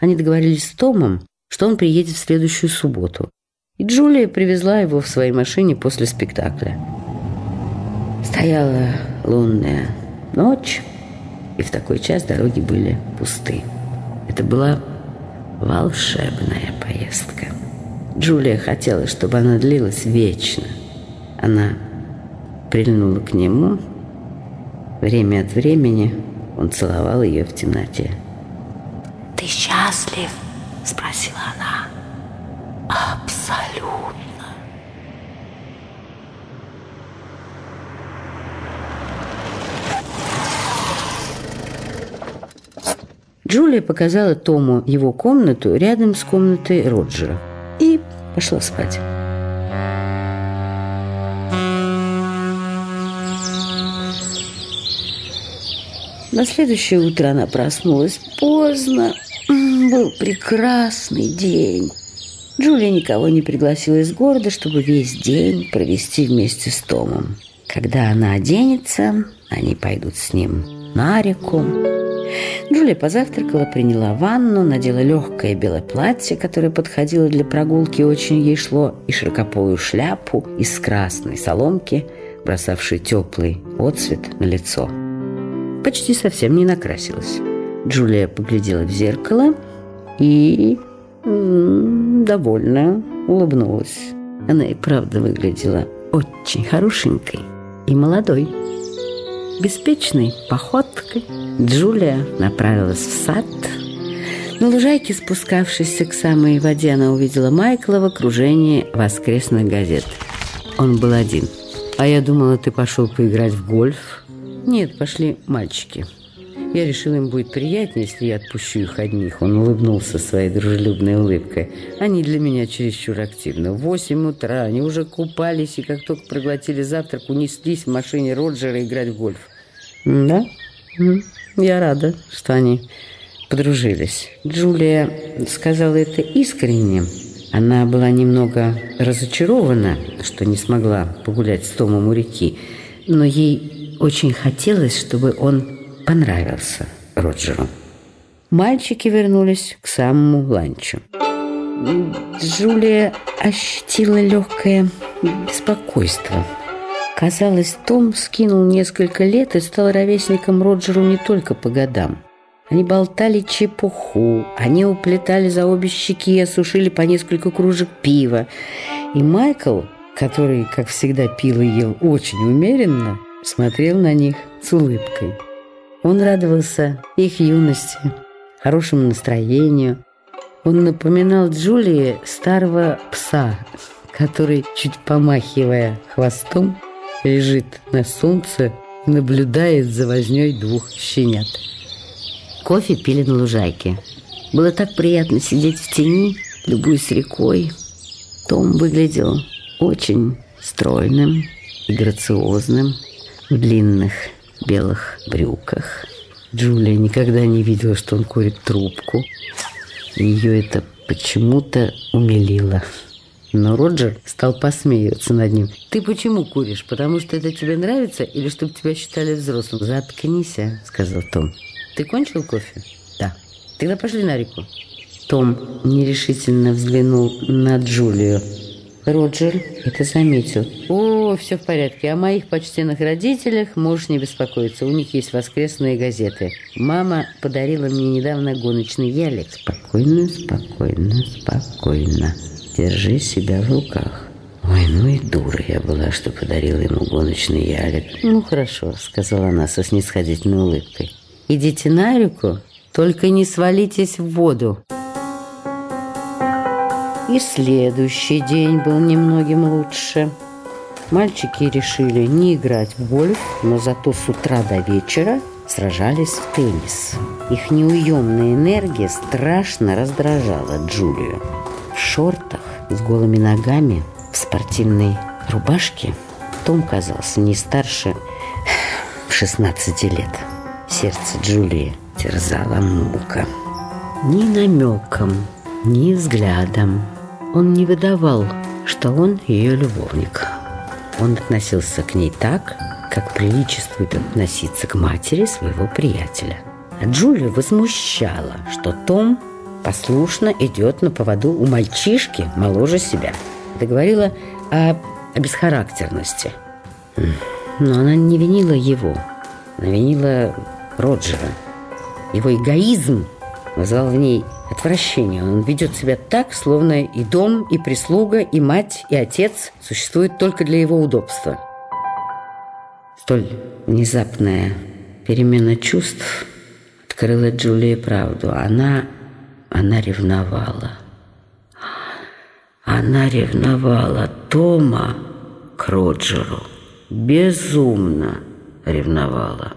Они договорились с Томом, что он приедет в следующую субботу. И Джулия привезла его в своей машине после спектакля. Стояла лунная ночь, и в такой час дороги были пусты. Это была волшебная поездка. Джулия хотела, чтобы она длилась вечно. Она прильнула к нему. Время от времени он целовал ее в темноте. «Ты счастлив?» – спросила она. «Абсолютно». Джулия показала Тому его комнату рядом с комнатой Роджера и пошла спать. На следующее утро она проснулась поздно. Был прекрасный день. Джулия никого не пригласила из города, чтобы весь день провести вместе с Томом. Когда она оденется, они пойдут с ним на реку. Джулия позавтракала, приняла ванну, надела легкое белое платье, которое подходило для прогулки, очень ей шло, и широкополую шляпу из красной соломки, бросавшей теплый отцвет на лицо почти совсем не накрасилась. Джулия поглядела в зеркало и довольно улыбнулась. Она и правда выглядела очень хорошенькой и молодой. Беспечной походкой Джулия направилась в сад. На лужайке, спускавшейся к самой воде, она увидела Майкла в окружении воскресных газет. Он был один. «А я думала, ты пошел поиграть в гольф», «Нет, пошли мальчики». Я решил, им будет приятнее, если я отпущу их одних. Он улыбнулся своей дружелюбной улыбкой. Они для меня чересчур активны. В восемь утра они уже купались, и как только проглотили завтрак, унеслись в машине Роджера играть в гольф. Да? Я рада, что они подружились. Джулия сказала это искренне. Она была немного разочарована, что не смогла погулять с Томом у реки, но ей очень хотелось, чтобы он понравился Роджеру. Мальчики вернулись к самому ланчу. Джулия ощутила легкое беспокойство. Казалось, Том скинул несколько лет и стал ровесником Роджеру не только по годам. Они болтали чепуху, они уплетали за обе щеки и осушили по несколько кружек пива. И Майкл, который, как всегда, пил и ел очень умеренно, смотрел на них с улыбкой. Он радовался их юности, хорошему настроению. Он напоминал Джулии старого пса, который, чуть помахивая хвостом, лежит на солнце и наблюдает за вознёй двух щенят. Кофе пили на лужайке. Было так приятно сидеть в тени, любуясь рекой. Том выглядел очень стройным и грациозным в длинных белых брюках. Джулия никогда не видела, что он курит трубку. Ее это почему-то умилило. Но Роджер стал посмеиваться над ним. «Ты почему куришь? Потому что это тебе нравится или чтобы тебя считали взрослым?» «Заткнись, а», — сказал Том. «Ты кончил кофе?» «Да». «Тогда пошли на реку». Том нерешительно взглянул на Джулию. Роджер это заметил. «О, все в порядке. О моих почтенных родителях можешь не беспокоиться. У них есть воскресные газеты. Мама подарила мне недавно гоночный ялик. Спокойно, спокойно, спокойно. Держи себя в руках». «Ой, ну и дура я была, что подарила ему гоночный ялик». «Ну, хорошо», — сказала она со снисходительной улыбкой. «Идите на реку, только не свалитесь в воду». И следующий день был немногим лучше. Мальчики решили не играть в гольф, но зато с утра до вечера сражались в теннис. Их неуемная энергия страшно раздражала Джулию. В шортах с голыми ногами, в спортивной рубашке Том казался не старше 16 лет. Сердце Джулии терзала мука. Ни намеком, ни взглядом он не выдавал, что он ее любовник. Он относился к ней так, как приличествует относиться к матери своего приятеля. А Джулию возмущало, что Том послушно идет на поводу у мальчишки моложе себя. Это говорило о, о бесхарактерности. Но она не винила его, она винила Роджера. Его эгоизм вызвал в ней отвращение. Он ведет себя так, словно и дом, и прислуга, и мать, и отец существуют только для его удобства. Столь внезапная перемена чувств открыла Джулии правду. Она, она ревновала. Она ревновала Тома к Роджеру. Безумно ревновала.